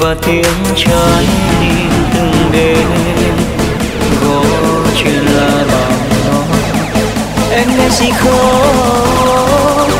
và tiếng trái tim từng đêm gõ chỉ là bao nó em nghe gì không?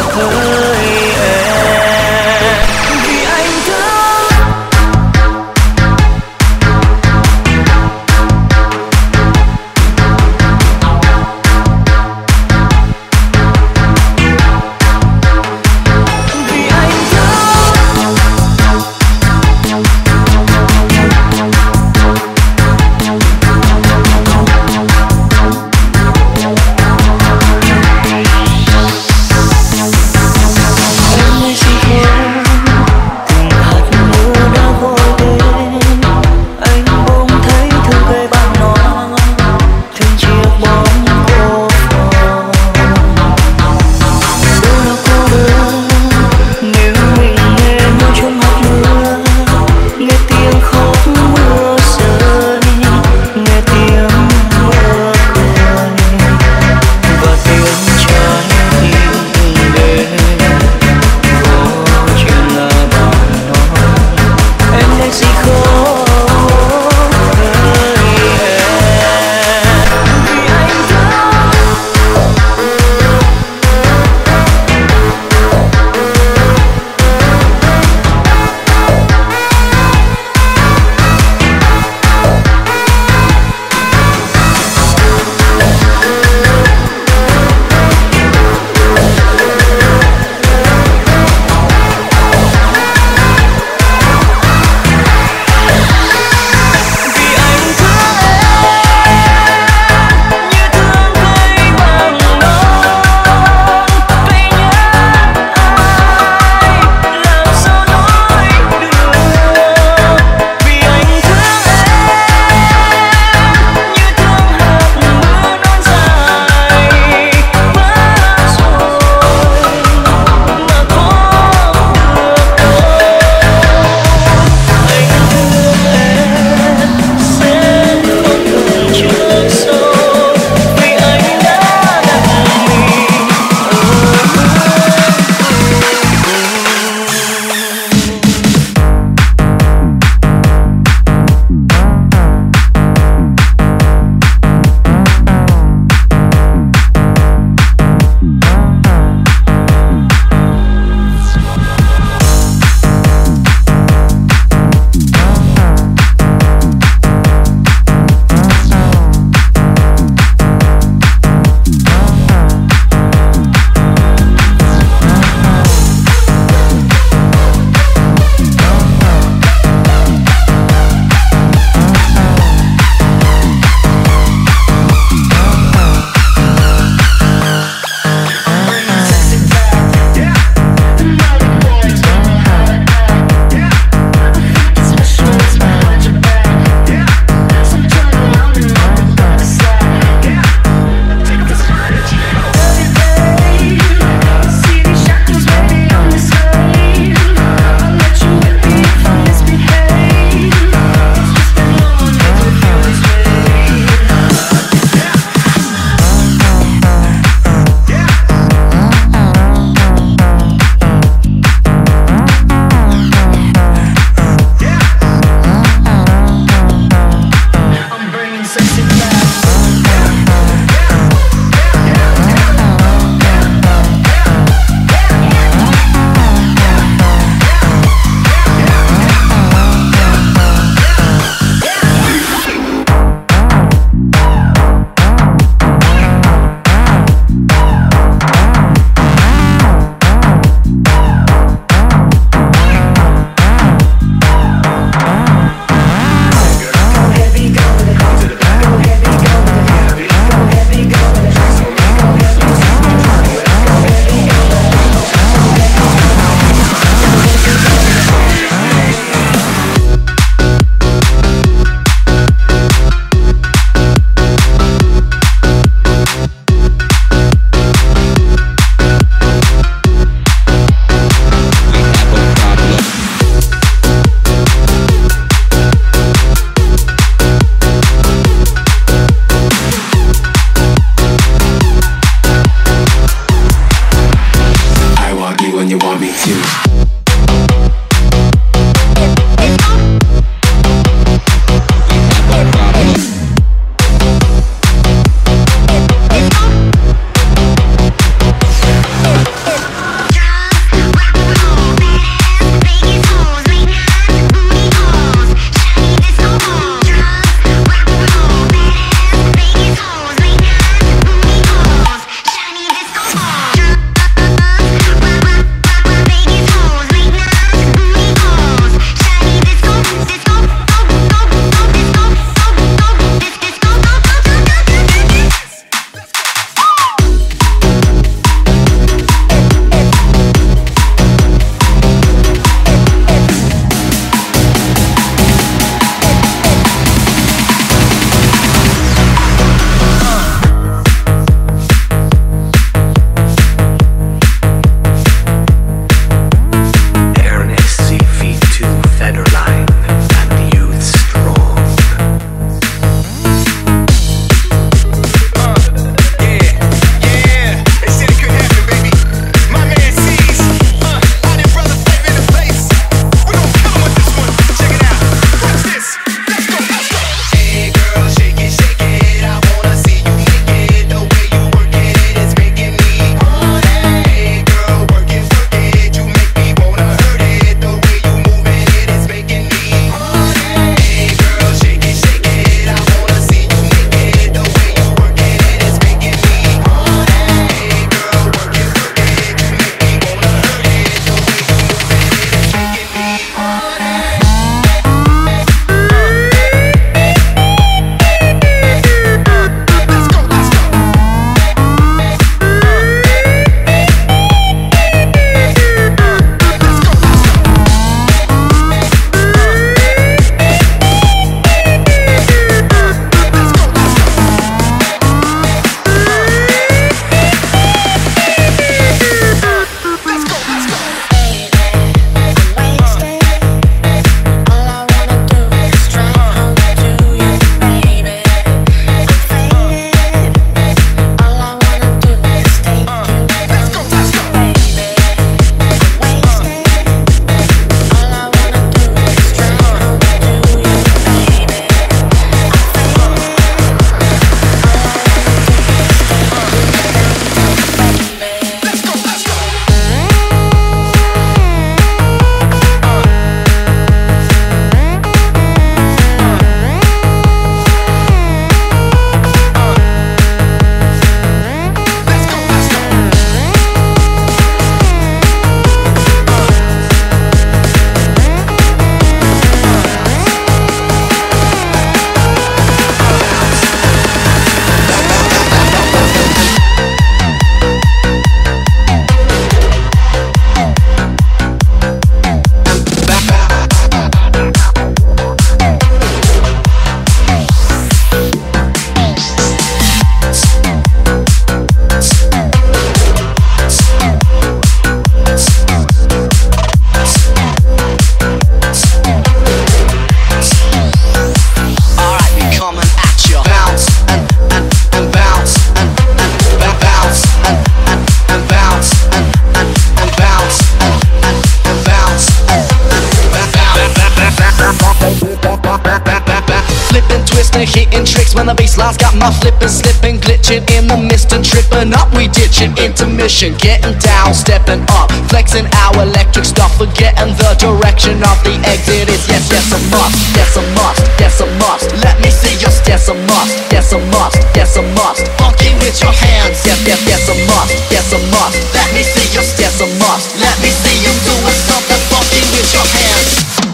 Hitting tricks when the bass lines got my flipping, slipping, glitching in the mist and tripping up. We ditching intermission, getting down, stepping up, flexing our electric stuff, forgetting the direction of the exit is yes, yes a must, yes a must, yes a must. Let me see your yes a must, yes a must, yes a must. Funky with your hands, yes, yes, yes a must, yes a must. Let me see your yes a must. Let me see you doing something funky with your hands.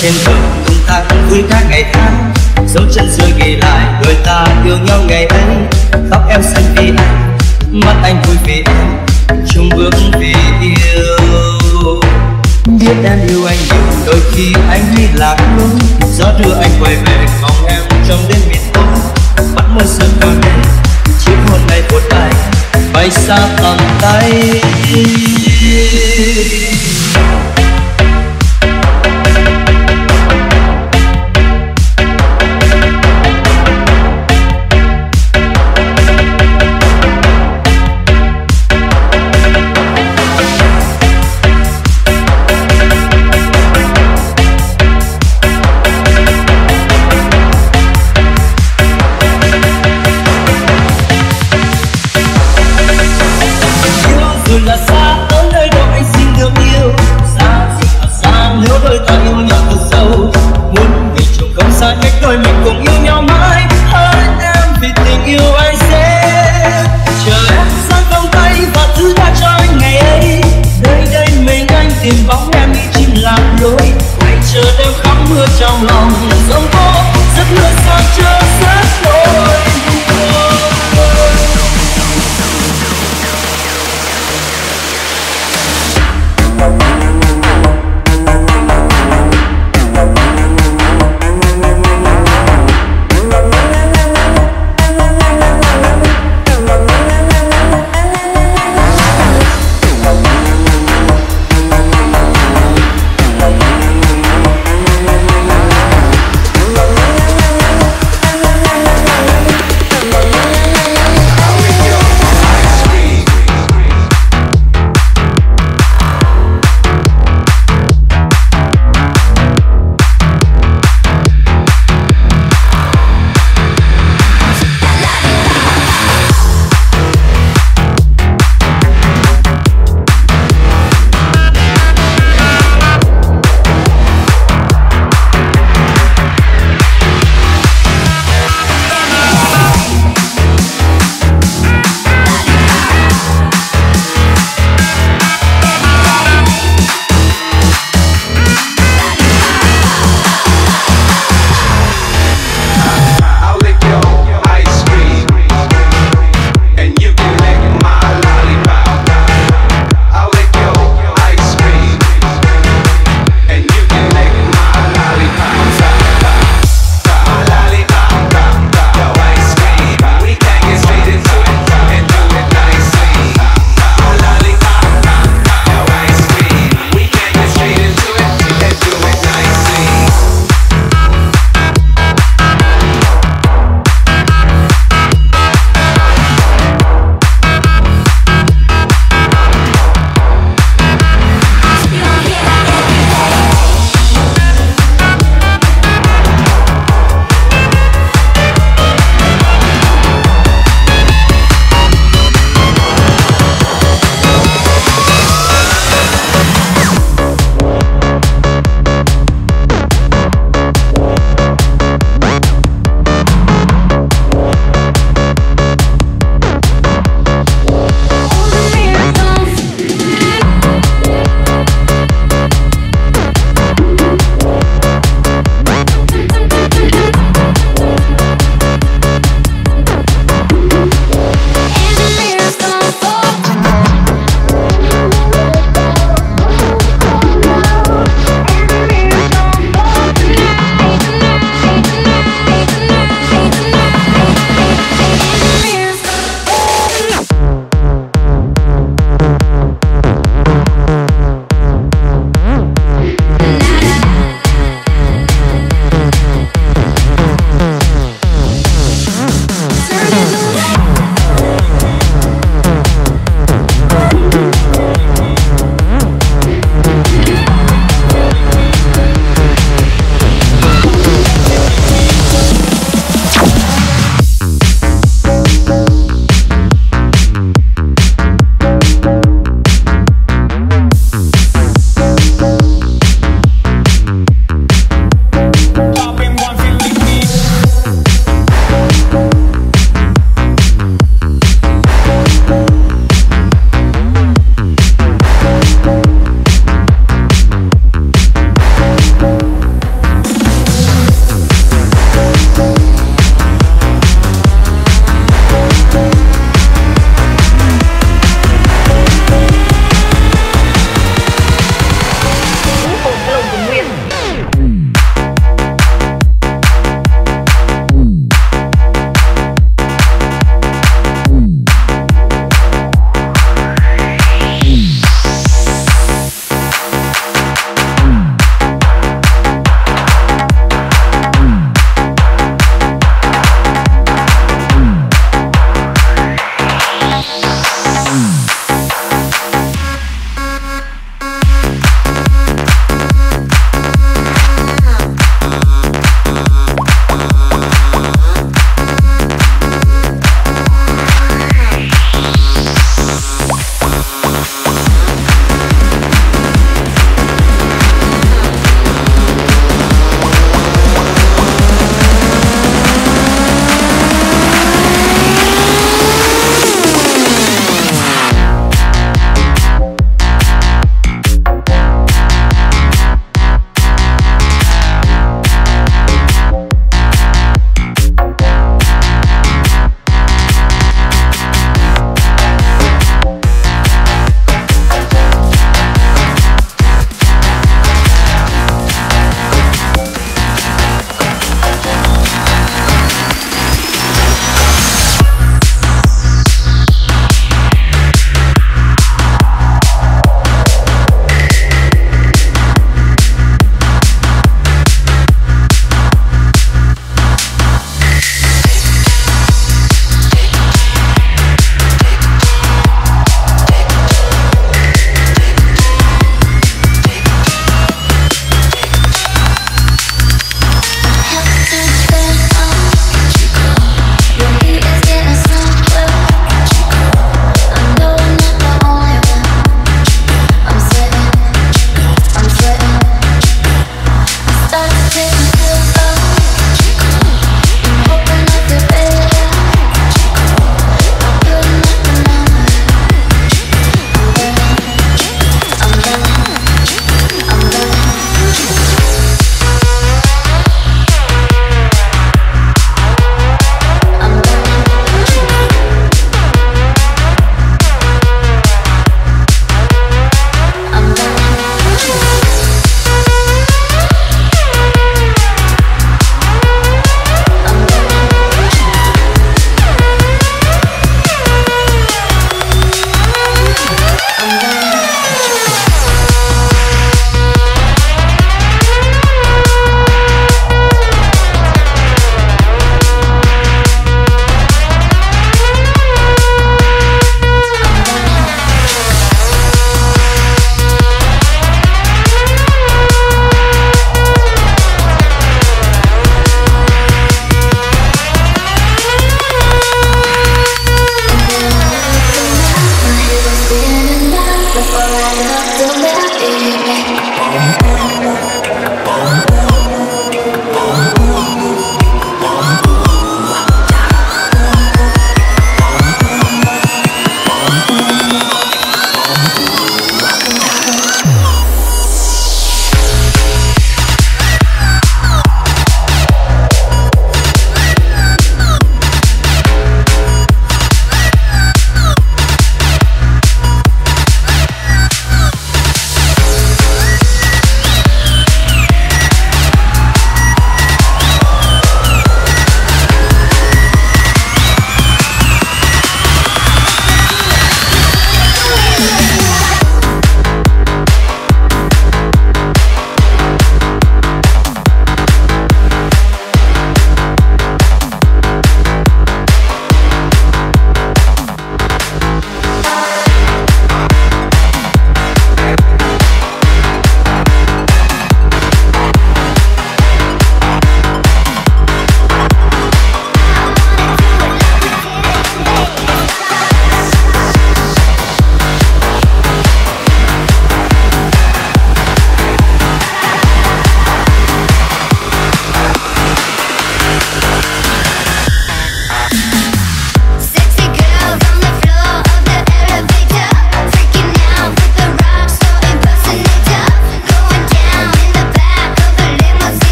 Trên đường tung tăng vui ca ngày tháng. Dấu chân xưa ghi lại, đôi ta yêu nhau ngày ấy. Tóc em xanh vì anh, mắt anh vui vì em. Chung bước vì yêu. Biết em yêu anh nhiều, đôi khi anh nghĩ lạc lối. Gió đưa anh quay về, mong em trong đêm miền tối bắt môi sơn cao đêm chiếc hôn này một anh bay xa tầm tay.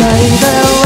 change know.